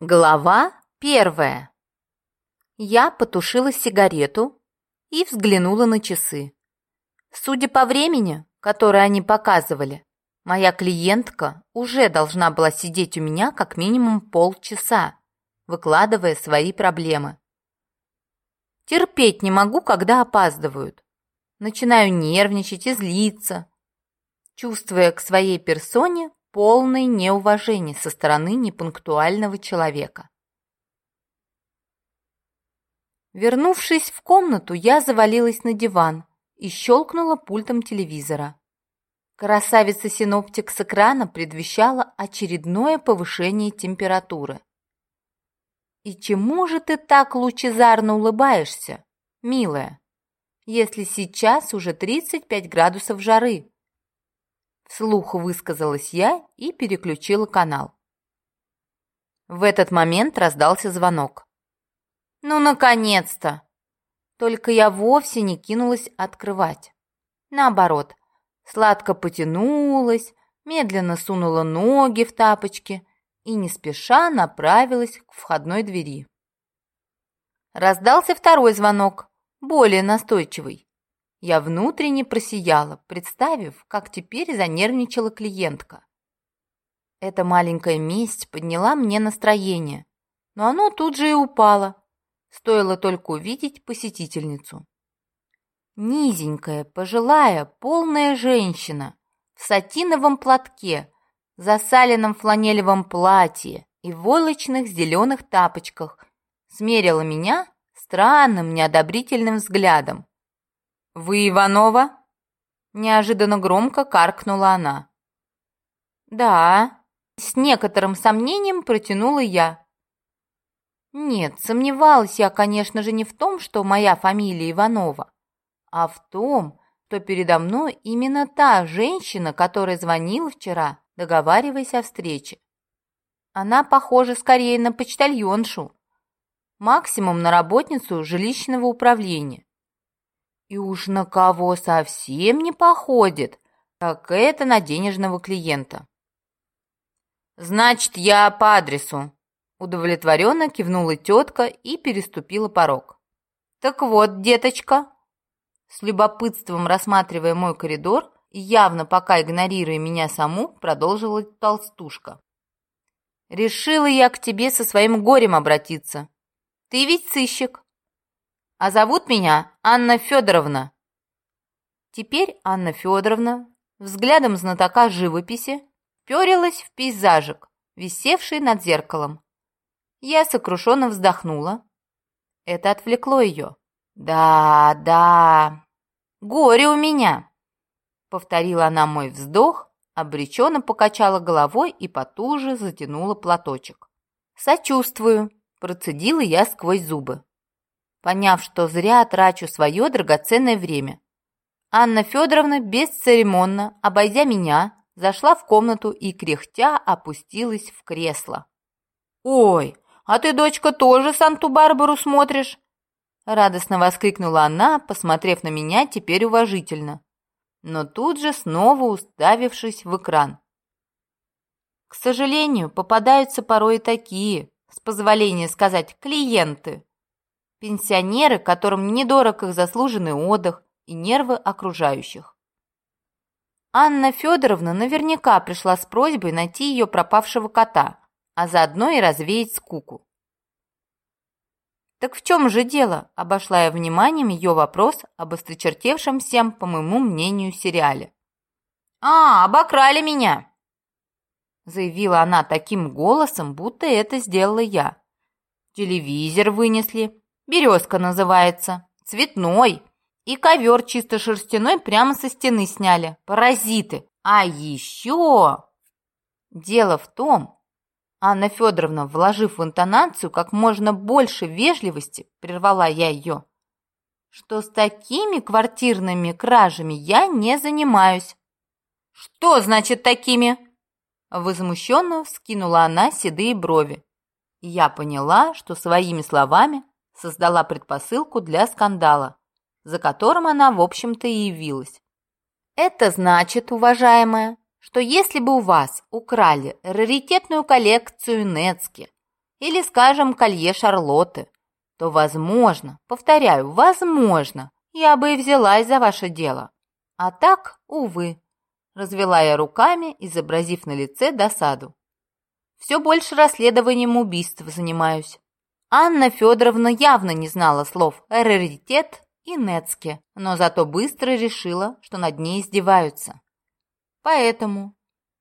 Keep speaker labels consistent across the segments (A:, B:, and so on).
A: Глава первая. Я потушила сигарету и взглянула на часы. Судя по времени, которое они показывали, моя клиентка уже должна была сидеть у меня как минимум полчаса, выкладывая свои проблемы. Терпеть не могу, когда опаздывают. Начинаю нервничать и злиться, чувствуя к своей персоне полное неуважение со стороны непунктуального человека. Вернувшись в комнату, я завалилась на диван и щелкнула пультом телевизора. Красавица-синоптик с экрана предвещала очередное повышение температуры. «И чему же ты так лучезарно улыбаешься, милая, если сейчас уже 35 градусов жары?» Вслух высказалась я и переключила канал. В этот момент раздался звонок. «Ну, наконец-то!» Только я вовсе не кинулась открывать. Наоборот, сладко потянулась, медленно сунула ноги в тапочки и не спеша направилась к входной двери. Раздался второй звонок, более настойчивый. Я внутренне просияла, представив, как теперь занервничала клиентка. Эта маленькая месть подняла мне настроение, но оно тут же и упало. Стоило только увидеть посетительницу. Низенькая, пожилая, полная женщина в сатиновом платке, засаленном фланелевом платье и войлочных зеленых тапочках смерила меня странным неодобрительным взглядом. «Вы Иванова?» Неожиданно громко каркнула она. «Да», — с некоторым сомнением протянула я. Нет, сомневалась я, конечно же, не в том, что моя фамилия Иванова, а в том, что передо мной именно та женщина, которая звонила вчера, договариваясь о встрече. Она похожа скорее на почтальоншу, максимум на работницу жилищного управления. И уж на кого совсем не походит, так это на денежного клиента. «Значит, я по адресу», — удовлетворенно кивнула тетка и переступила порог. «Так вот, деточка», с любопытством рассматривая мой коридор явно пока игнорируя меня саму, продолжила толстушка. «Решила я к тебе со своим горем обратиться. Ты ведь сыщик а зовут меня Анна Федоровна». Теперь Анна Федоровна взглядом знатока живописи перилась в пейзажик, висевший над зеркалом. Я сокрушенно вздохнула. Это отвлекло ее. «Да, да, горе у меня!» Повторила она мой вздох, обреченно покачала головой и потуже затянула платочек. «Сочувствую», – процедила я сквозь зубы поняв, что зря трачу свое драгоценное время. Анна Федоровна бесцеремонно, обойдя меня, зашла в комнату и, кряхтя, опустилась в кресло. «Ой, а ты, дочка, тоже Санту-Барбару смотришь?» Радостно воскликнула она, посмотрев на меня теперь уважительно, но тут же снова уставившись в экран. К сожалению, попадаются порой такие, с позволения сказать, клиенты, пенсионеры, которым недорог их заслуженный отдых и нервы окружающих. Анна Федоровна наверняка пришла с просьбой найти ее пропавшего кота, а заодно и развеять скуку. «Так в чем же дело?» – обошла я вниманием ее вопрос об осточертевшем всем, по моему мнению, сериале. «А, обокрали меня!» Заявила она таким голосом, будто это сделала я. Телевизор вынесли, Березка называется. Цветной. И ковер чисто шерстяной прямо со стены сняли. Паразиты. А еще... Дело в том, Анна Федоровна, вложив в интонацию как можно больше вежливости, прервала я ее, что с такими квартирными кражами я не занимаюсь. «Что значит такими?» Возмущенно вскинула она седые брови. я поняла, что своими словами создала предпосылку для скандала, за которым она, в общем-то, и явилась. Это значит, уважаемая, что если бы у вас украли раритетную коллекцию Нецки или, скажем, колье Шарлотты, то, возможно, повторяю, возможно, я бы и взялась за ваше дело. А так, увы, развела я руками, изобразив на лице досаду. Все больше расследованием убийств занимаюсь. Анна Федоровна явно не знала слов «раритет» и «нецке», но зато быстро решила, что над ней издеваются. Поэтому,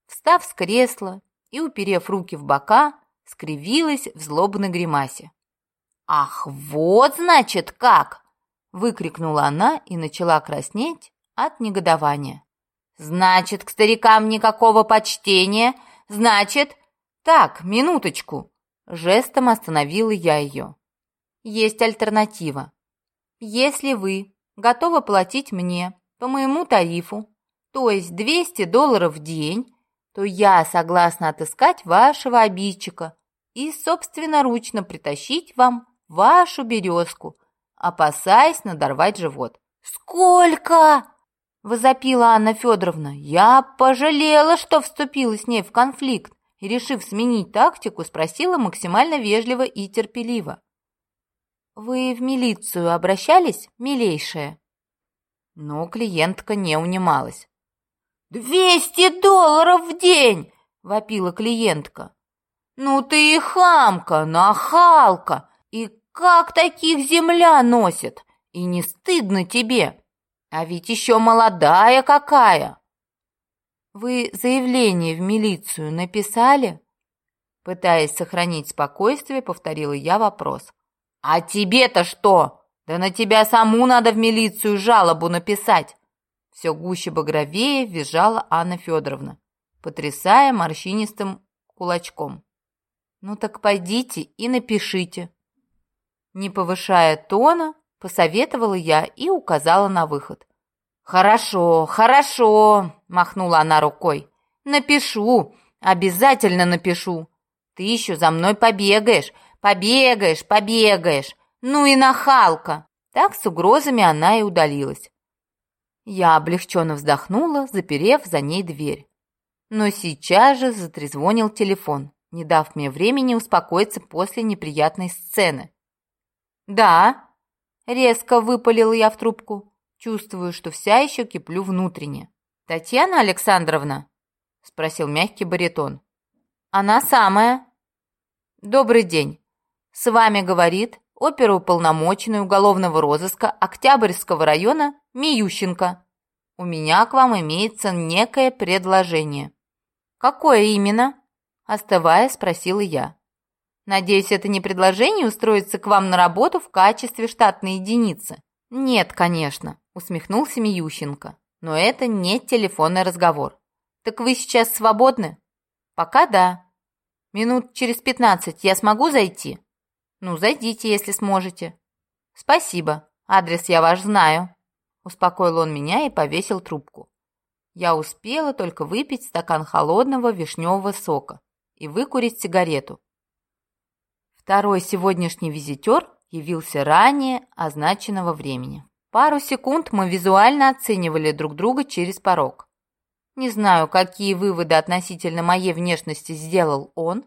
A: встав с кресла и уперев руки в бока, скривилась в злобной гримасе. «Ах, вот, значит, как!» — выкрикнула она и начала краснеть от негодования. «Значит, к старикам никакого почтения, значит...» «Так, минуточку!» — жестом остановила я ее. «Есть альтернатива. Если вы готовы платить мне по моему тарифу, то есть 200 долларов в день, то я согласна отыскать вашего обидчика и собственноручно притащить вам вашу березку, опасаясь надорвать живот. «Сколько?» – возопила Анна Федоровна. «Я пожалела, что вступила с ней в конфликт и, решив сменить тактику, спросила максимально вежливо и терпеливо. «Вы в милицию обращались, милейшая?» Но клиентка не унималась. «Двести долларов в день!» — вопила клиентка. «Ну ты и хамка, нахалка! И как таких земля носит? И не стыдно тебе? А ведь еще молодая какая!» «Вы заявление в милицию написали?» Пытаясь сохранить спокойствие, повторила я вопрос. «А тебе-то что? Да на тебя саму надо в милицию жалобу написать!» Все гуще багровее визжала Анна Федоровна, потрясая морщинистым кулачком. «Ну так пойдите и напишите». Не повышая тона, посоветовала я и указала на выход. «Хорошо, хорошо», — махнула она рукой. «Напишу, обязательно напишу. Ты еще за мной побегаешь, побегаешь, побегаешь. Ну и нахалка!» Так с угрозами она и удалилась. Я облегченно вздохнула, заперев за ней дверь. Но сейчас же затрезвонил телефон, не дав мне времени успокоиться после неприятной сцены. «Да», — резко выпалила я в трубку, чувствую, что вся еще киплю внутренне. «Татьяна Александровна?» — спросил мягкий баритон. «Она самая». «Добрый день. С вами говорит оперуполномоченный уголовного розыска Октябрьского района Миющенко. У меня к вам имеется некое предложение». «Какое именно?» – остывая, спросила я. «Надеюсь, это не предложение устроиться к вам на работу в качестве штатной единицы?» «Нет, конечно», – усмехнулся Миющенко. «Но это не телефонный разговор. Так вы сейчас свободны?» «Пока да. Минут через пятнадцать я смогу зайти?» «Ну, зайдите, если сможете». «Спасибо. Адрес я ваш знаю». Успокоил он меня и повесил трубку. Я успела только выпить стакан холодного вишневого сока и выкурить сигарету. Второй сегодняшний визитер явился ранее означенного времени. Пару секунд мы визуально оценивали друг друга через порог. Не знаю, какие выводы относительно моей внешности сделал он,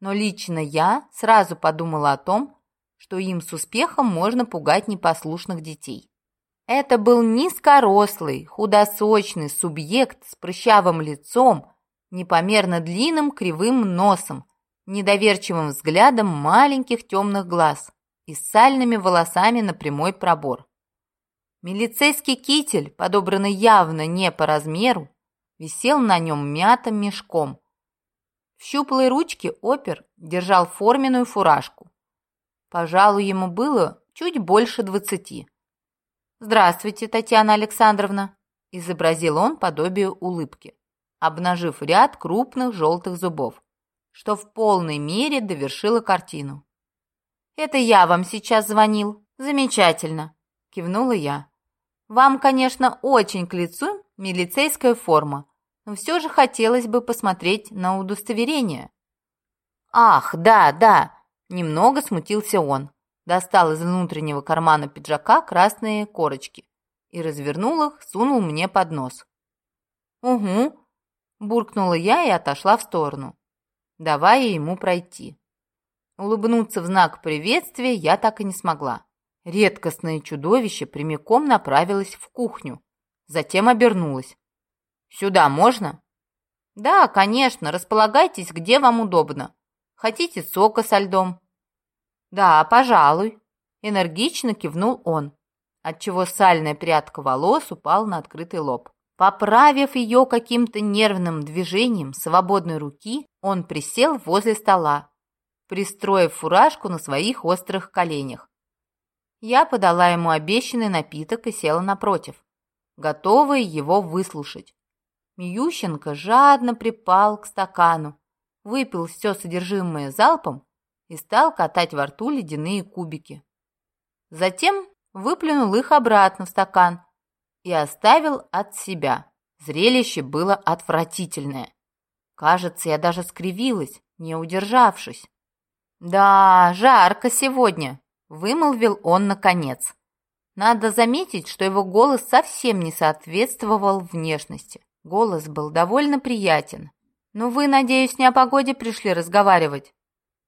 A: но лично я сразу подумала о том, что им с успехом можно пугать непослушных детей. Это был низкорослый, худосочный субъект с прыщавым лицом, непомерно длинным кривым носом, недоверчивым взглядом маленьких темных глаз и сальными волосами на прямой пробор. Милицейский китель, подобранный явно не по размеру, висел на нем мятым мешком, в щуплой ручке опер держал форменную фуражку. Пожалуй, ему было чуть больше двадцати. «Здравствуйте, Татьяна Александровна!» – изобразил он подобие улыбки, обнажив ряд крупных желтых зубов, что в полной мере довершило картину. «Это я вам сейчас звонил. Замечательно!» – кивнула я. «Вам, конечно, очень к лицу милицейская форма, но все же хотелось бы посмотреть на удостоверение. «Ах, да, да!» – немного смутился он. Достал из внутреннего кармана пиджака красные корочки и развернул их, сунул мне под нос. «Угу», – буркнула я и отошла в сторону, давая ему пройти. Улыбнуться в знак приветствия я так и не смогла. Редкостное чудовище прямиком направилось в кухню, затем обернулось. «Сюда можно?» «Да, конечно, располагайтесь, где вам удобно. Хотите сока со льдом?» «Да, пожалуй», — энергично кивнул он, отчего сальная прядка волос упала на открытый лоб. Поправив ее каким-то нервным движением свободной руки, он присел возле стола, пристроив фуражку на своих острых коленях. Я подала ему обещанный напиток и села напротив, готовая его выслушать. Миющенко жадно припал к стакану, выпил все содержимое залпом и стал катать во рту ледяные кубики. Затем выплюнул их обратно в стакан и оставил от себя. Зрелище было отвратительное. Кажется, я даже скривилась, не удержавшись. «Да, жарко сегодня», — вымолвил он наконец. Надо заметить, что его голос совсем не соответствовал внешности. Голос был довольно приятен. «Ну вы, надеюсь, не о погоде пришли разговаривать?»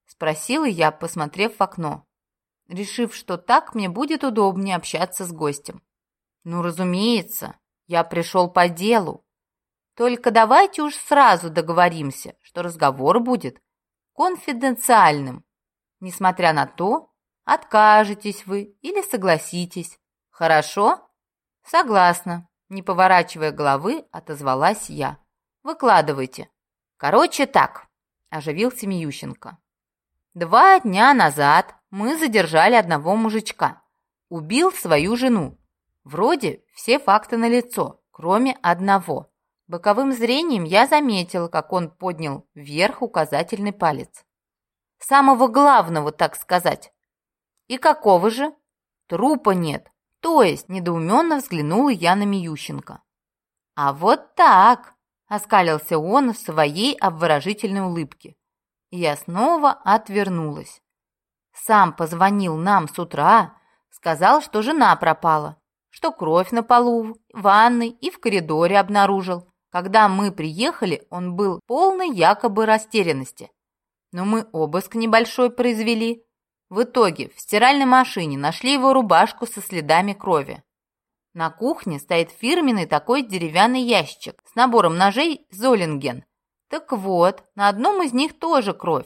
A: Спросила я, посмотрев в окно, решив, что так мне будет удобнее общаться с гостем. Ну, разумеется, я пришел по делу. Только давайте уж сразу договоримся, что разговор будет конфиденциальным. Несмотря на то, откажетесь вы или согласитесь. Хорошо? Согласна. Не поворачивая головы, отозвалась я. Выкладывайте. Короче так, оживился Миющенко. Два дня назад мы задержали одного мужичка. Убил свою жену Вроде все факты налицо, кроме одного. Боковым зрением я заметил, как он поднял вверх указательный палец. Самого главного, так сказать. И какого же? Трупа нет. То есть, недоуменно взглянула я на Миющенко. А вот так, оскалился он в своей обворожительной улыбке. Я снова отвернулась. Сам позвонил нам с утра, сказал, что жена пропала что кровь на полу, в ванной и в коридоре обнаружил. Когда мы приехали, он был полной якобы растерянности. Но мы обыск небольшой произвели. В итоге в стиральной машине нашли его рубашку со следами крови. На кухне стоит фирменный такой деревянный ящик с набором ножей «Золинген». Так вот, на одном из них тоже кровь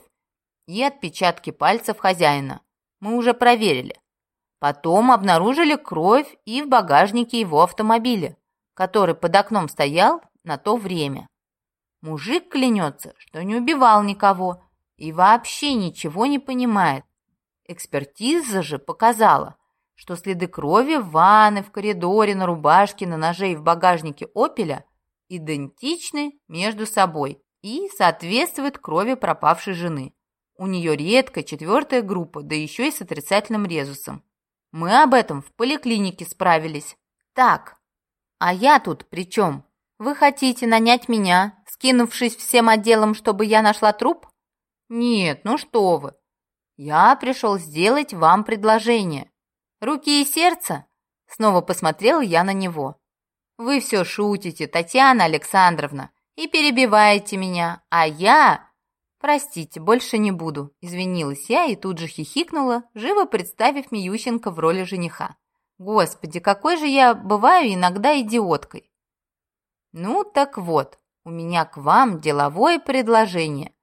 A: и отпечатки пальцев хозяина. Мы уже проверили. Потом обнаружили кровь и в багажнике его автомобиля, который под окном стоял на то время. Мужик клянется, что не убивал никого и вообще ничего не понимает. Экспертиза же показала, что следы крови в ванной, в коридоре, на рубашке, на ноже и в багажнике «Опеля» идентичны между собой и соответствуют крови пропавшей жены. У нее редкая четвертая группа, да еще и с отрицательным резусом. Мы об этом в поликлинике справились. Так, а я тут при чем? Вы хотите нанять меня, скинувшись всем отделом, чтобы я нашла труп? Нет, ну что вы. Я пришел сделать вам предложение. Руки и сердце? Снова посмотрел я на него. Вы все шутите, Татьяна Александровна, и перебиваете меня, а я «Простите, больше не буду», – извинилась я и тут же хихикнула, живо представив Миющенко в роли жениха. «Господи, какой же я бываю иногда идиоткой!» «Ну так вот, у меня к вам деловое предложение.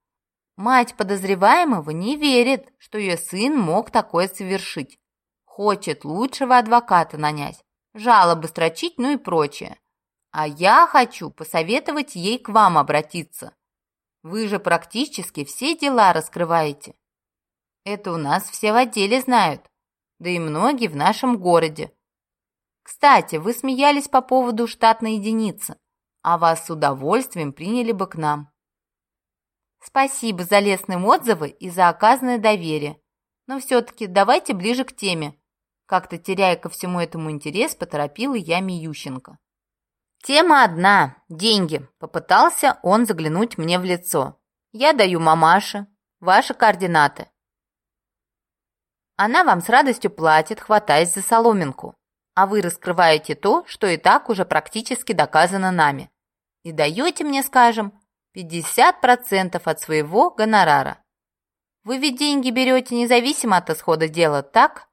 A: Мать подозреваемого не верит, что ее сын мог такое совершить. Хочет лучшего адвоката нанять, жалобы строчить, ну и прочее. А я хочу посоветовать ей к вам обратиться» Вы же практически все дела раскрываете. Это у нас все в отделе знают, да и многие в нашем городе. Кстати, вы смеялись по поводу штатной единицы, а вас с удовольствием приняли бы к нам. Спасибо за лестные отзывы и за оказанное доверие. Но все-таки давайте ближе к теме. Как-то теряя ко всему этому интерес, поторопила я Миющенко. Тема одна – деньги. Попытался он заглянуть мне в лицо. Я даю мамаше ваши координаты. Она вам с радостью платит, хватаясь за соломинку. А вы раскрываете то, что и так уже практически доказано нами. И даете мне, скажем, 50% от своего гонорара. Вы ведь деньги берете независимо от исхода дела, так?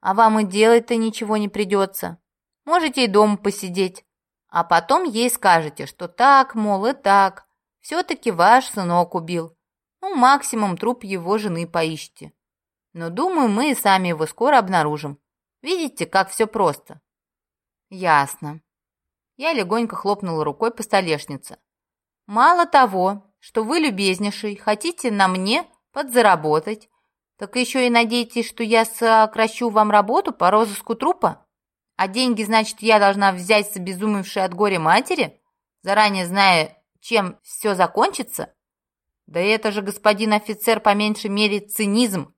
A: А вам и делать-то ничего не придется. Можете и дома посидеть. А потом ей скажете, что так, мол, и так. Все-таки ваш сынок убил. Ну, максимум труп его жены поищите. Но, думаю, мы и сами его скоро обнаружим. Видите, как все просто?» «Ясно». Я легонько хлопнула рукой по столешнице. «Мало того, что вы, любезнейший, хотите на мне подзаработать, так еще и надеетесь, что я сокращу вам работу по розыску трупа? А деньги, значит, я должна взять с обезумевшей от горя матери, заранее зная, чем все закончится? Да это же, господин офицер, по меньшей мере, цинизм.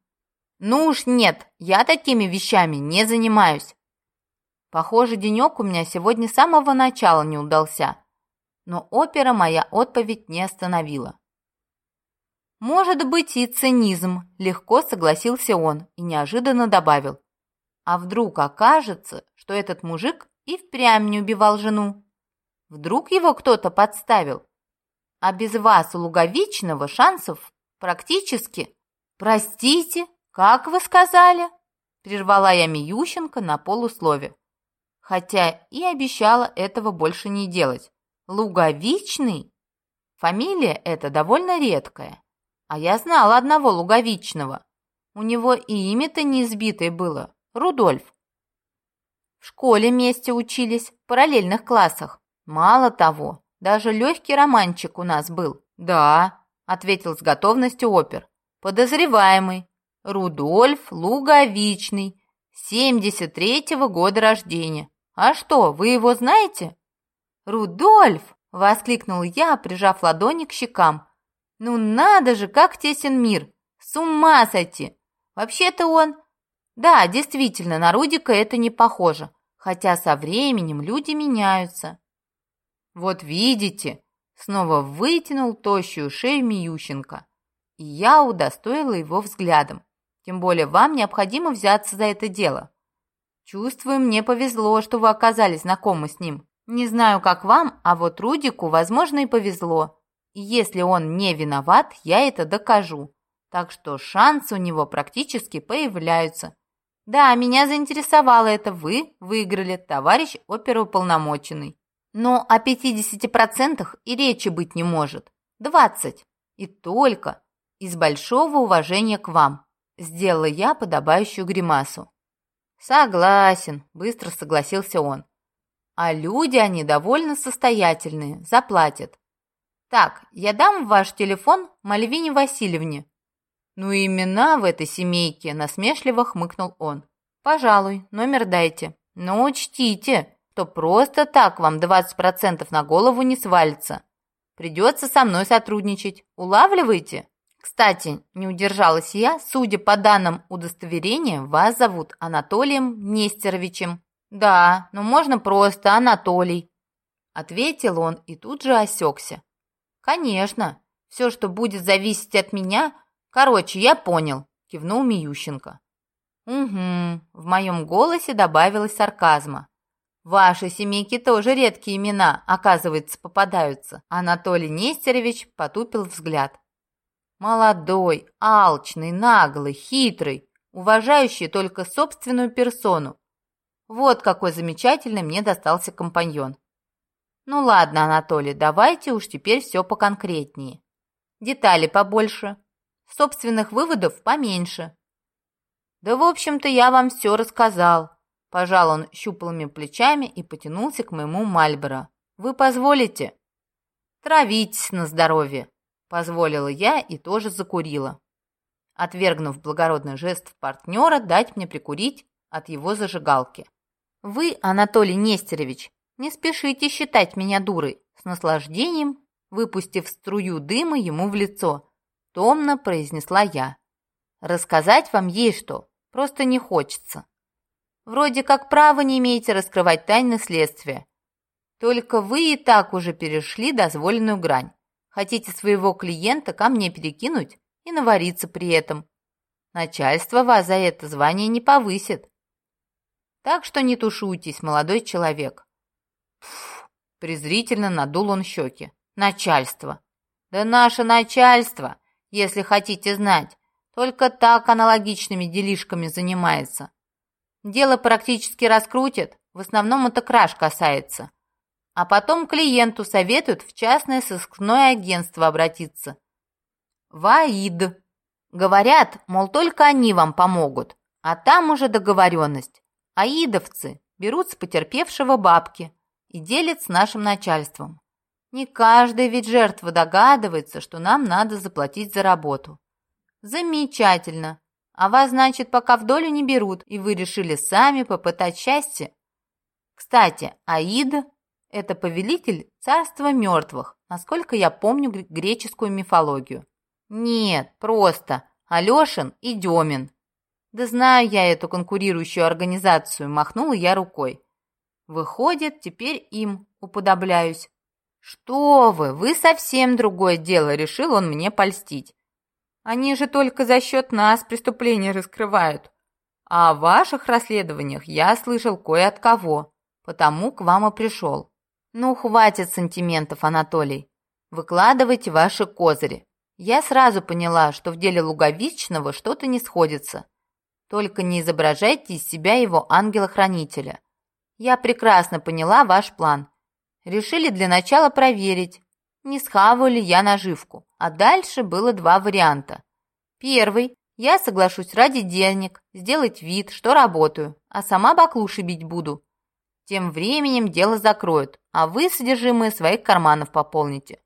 A: Ну уж нет, я такими вещами не занимаюсь. Похоже, денек у меня сегодня с самого начала не удался. Но опера моя отповедь не остановила. «Может быть и цинизм», — легко согласился он и неожиданно добавил. «А вдруг окажется, что этот мужик и впрямь не убивал жену? Вдруг его кто-то подставил? А без вас, Луговичного, шансов практически... Простите, как вы сказали?» Прервала я Миющенко на полуслове. Хотя и обещала этого больше не делать. Луговичный? Фамилия эта довольно редкая. А я знала одного Луговичного. У него и имя-то неизбитое было. Рудольф. В школе вместе учились, в параллельных классах. Мало того, даже легкий романчик у нас был. Да, ответил с готовностью опер. Подозреваемый. Рудольф Луговичный, 73-го года рождения. А что, вы его знаете? Рудольф! Воскликнул я, прижав ладони к щекам. Ну надо же, как тесен мир! С ума сойти! Вообще-то он... Да, действительно, на Рудика это не похоже, хотя со временем люди меняются. Вот видите, снова вытянул тощую шею Миющенко, и я удостоила его взглядом. Тем более вам необходимо взяться за это дело. Чувствую, мне повезло, что вы оказались знакомы с ним. Не знаю, как вам, а вот Рудику, возможно, и повезло. И если он не виноват, я это докажу. Так что шансы у него практически появляются. Да, меня заинтересовало это. Вы выиграли, товарищ оперуполномоченный. Но о 50% и речи быть не может. 20. И только из большого уважения к вам. Сделала я подобающую гримасу. Согласен, быстро согласился он. А люди они довольно состоятельные, заплатят. «Так, я дам ваш телефон Мальвине Васильевне». «Ну, имена в этой семейке», – насмешливо хмыкнул он. «Пожалуй, номер дайте. Но учтите, что просто так вам 20% на голову не свалится. Придется со мной сотрудничать. Улавливаете?» «Кстати, не удержалась я, судя по данным удостоверения, вас зовут Анатолием Нестеровичем». «Да, но можно просто Анатолий», – ответил он и тут же осекся. «Конечно. Все, что будет зависеть от меня... Короче, я понял», — кивнул Миющенко. «Угу», — в моем голосе добавилось сарказма. «Ваши семейки тоже редкие имена, оказывается, попадаются». Анатолий Нестерович потупил взгляд. «Молодой, алчный, наглый, хитрый, уважающий только собственную персону. Вот какой замечательный мне достался компаньон. Ну ладно, Анатолий, давайте уж теперь все поконкретнее. Детали побольше, собственных выводов поменьше. Да, в общем-то, я вам все рассказал. Пожал он щупалыми плечами и потянулся к моему Мальборо. Вы позволите? Травитесь на здоровье. Позволила я и тоже закурила. Отвергнув благородный жест партнера дать мне прикурить от его зажигалки. Вы, Анатолий Нестерович, не спешите считать меня дурой, с наслаждением, выпустив струю дыма ему в лицо, томно произнесла я. Рассказать вам есть что, просто не хочется. Вроде как права не имеете раскрывать тайны следствия. Только вы и так уже перешли дозволенную грань. Хотите своего клиента ко мне перекинуть и навариться при этом. Начальство вас за это звание не повысит. Так что не тушуйтесь, молодой человек. Пф, презрительно надул он щеки. Начальство. Да наше начальство, если хотите знать, Только так аналогичными делишками занимается. Дело практически раскрутит, в основном это краж касается. А потом клиенту советуют в частное сыскное агентство обратиться. ВАИД. Говорят, мол, только они вам помогут, а там уже договоренность. Аидовцы берут с потерпевшего бабки и делят с нашим начальством. Не каждый ведь жертва догадывается, что нам надо заплатить за работу. Замечательно. А вас, значит, пока в долю не берут, и вы решили сами попытать счастье? Кстати, Аида – это повелитель царства мертвых, насколько я помню греческую мифологию. Нет, просто Алешин и Демин. Да знаю я эту конкурирующую организацию, махнула я рукой. Выходит, теперь им уподобляюсь. Что вы, вы совсем другое дело, решил он мне польстить. Они же только за счет нас преступления раскрывают. А о ваших расследованиях я слышал кое от кого, потому к вам и пришел. Ну, хватит сантиментов, Анатолий. Выкладывайте ваши козыри. Я сразу поняла, что в деле Луговичного что-то не сходится. Только не изображайте из себя его ангела-хранителя. Я прекрасно поняла ваш план. Решили для начала проверить, не схаваю ли я наживку. А дальше было два варианта. Первый. Я соглашусь ради денег, сделать вид, что работаю, а сама баклуши бить буду. Тем временем дело закроют, а вы содержимое своих карманов пополните.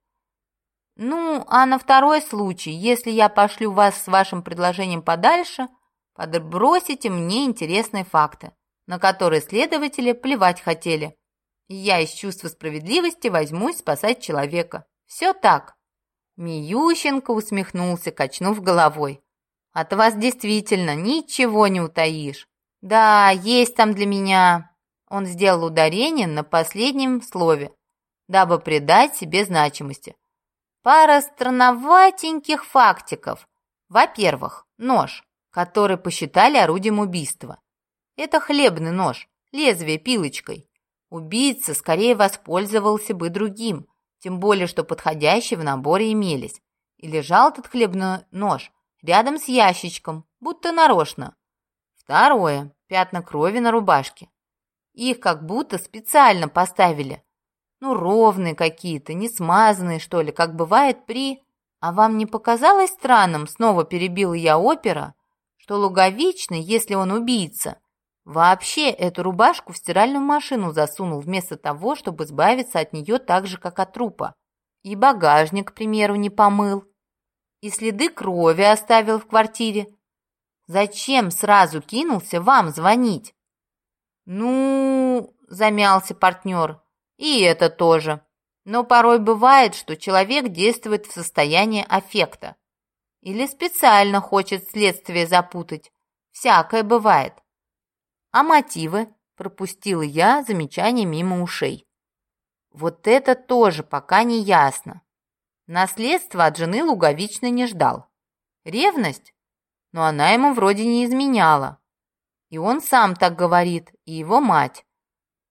A: Ну, а на второй случай, если я пошлю вас с вашим предложением подальше, подбросите мне интересные факты, на которые следователи плевать хотели. Я из чувства справедливости возьмусь спасать человека. Все так. Миющенко усмехнулся, качнув головой. От вас действительно ничего не утаишь. Да, есть там для меня... Он сделал ударение на последнем слове, дабы придать себе значимости. Пара странноватеньких фактиков. Во-первых, нож, который посчитали орудием убийства. Это хлебный нож, лезвие пилочкой. Убийца скорее воспользовался бы другим, тем более, что подходящие в наборе имелись. И лежал этот хлебный нож рядом с ящичком, будто нарочно. Второе. Пятна крови на рубашке. Их как будто специально поставили, ну, ровные какие-то, не смазанные, что ли, как бывает при... А вам не показалось странным, снова перебил я опера, что Луговичный, если он убийца, вообще эту рубашку в стиральную машину засунул вместо того, чтобы избавиться от нее так же, как от трупа. И багажник, к примеру, не помыл. И следы крови оставил в квартире. Зачем сразу кинулся вам звонить? Ну, замялся партнер, и это тоже. Но порой бывает, что человек действует в состоянии аффекта. Или специально хочет следствие запутать. Всякое бывает. А мотивы? Пропустила я замечание мимо ушей. Вот это тоже пока не ясно. Наследство от жены Луговичной не ждал. Ревность? Но она ему вроде не изменяла. И он сам так говорит, и его мать.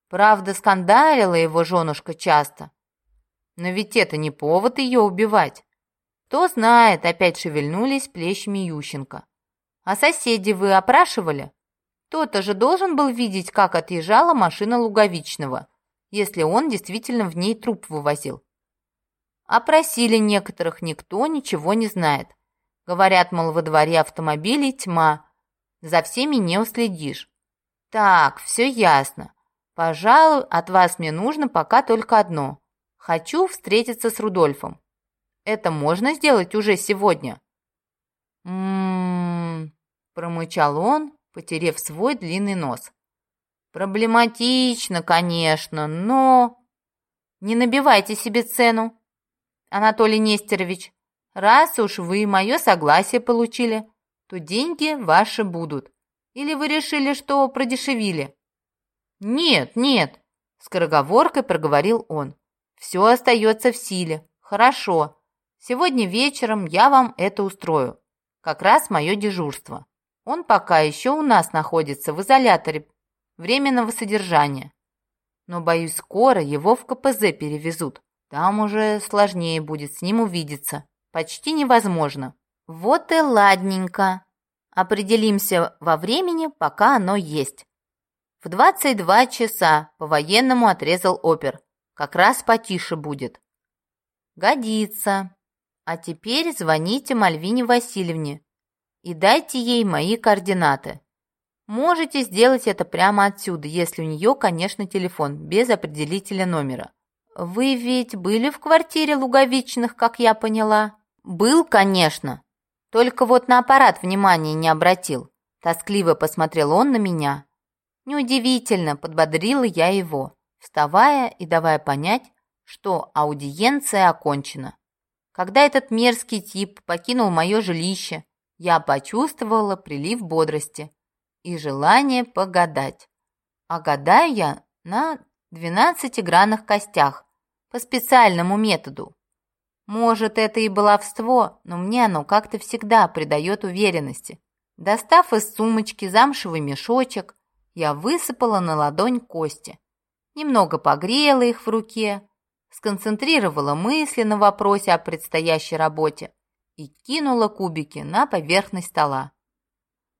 A: Правда, скандалила его женушка часто. Но ведь это не повод ее убивать. Кто знает, опять шевельнулись плечами Ющенко. А соседи вы опрашивали? Кто-то же должен был видеть, как отъезжала машина Луговичного, если он действительно в ней труп вывозил. Опросили некоторых, никто ничего не знает. Говорят, мол, во дворе автомобилей тьма. За всеми не уследишь. Так, все ясно. Пожалуй, от вас мне нужно пока только одно. Хочу встретиться с Рудольфом. Это можно сделать уже сегодня? М-м-м, промычал он, потерев свой длинный нос. Проблематично, конечно, но... Не набивайте себе цену, Анатолий Нестерович. Раз уж вы мое согласие получили, то деньги ваши будут. Или вы решили, что продешевили? «Нет, нет», — скороговоркой проговорил он. «Все остается в силе. Хорошо. Сегодня вечером я вам это устрою. Как раз мое дежурство. Он пока еще у нас находится в изоляторе временного содержания. Но, боюсь, скоро его в КПЗ перевезут. Там уже сложнее будет с ним увидеться. Почти невозможно. Вот и ладненько. Определимся во времени, пока оно есть. В 22 часа по-военному отрезал опер. Как раз потише будет. Годится. А теперь звоните Мальвине Васильевне и дайте ей мои координаты. Можете сделать это прямо отсюда, если у нее, конечно, телефон, без определителя номера. Вы ведь были в квартире Луговичных, как я поняла? Был, конечно. Только вот на аппарат внимания не обратил. Тоскливо посмотрел он на меня. Неудивительно, подбодрила я его, вставая и давая понять, что аудиенция окончена. Когда этот мерзкий тип покинул мое жилище, я почувствовала прилив бодрости и желание погадать. А гадаю я на двенадцатигранных костях по специальному методу. Может, это и баловство, но мне оно как-то всегда придает уверенности. Достав из сумочки замшевый мешочек, я высыпала на ладонь кости. Немного погрела их в руке, сконцентрировала мысли на вопросе о предстоящей работе и кинула кубики на поверхность стола.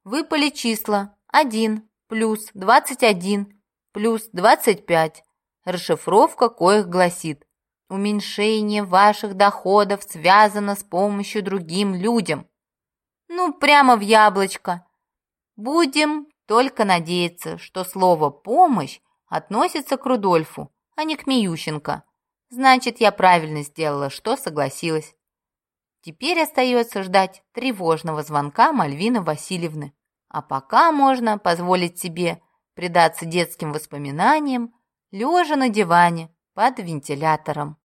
A: Выпали числа 1 плюс 21 плюс 25, расшифровка коих гласит «Уменьшение ваших доходов связано с помощью другим людям». Ну, прямо в яблочко. Будем только надеяться, что слово «помощь» относится к Рудольфу, а не к Миющенко. Значит, я правильно сделала, что согласилась. Теперь остается ждать тревожного звонка Мальвины Васильевны. А пока можно позволить себе предаться детским воспоминаниям, лежа на диване под вентилятором.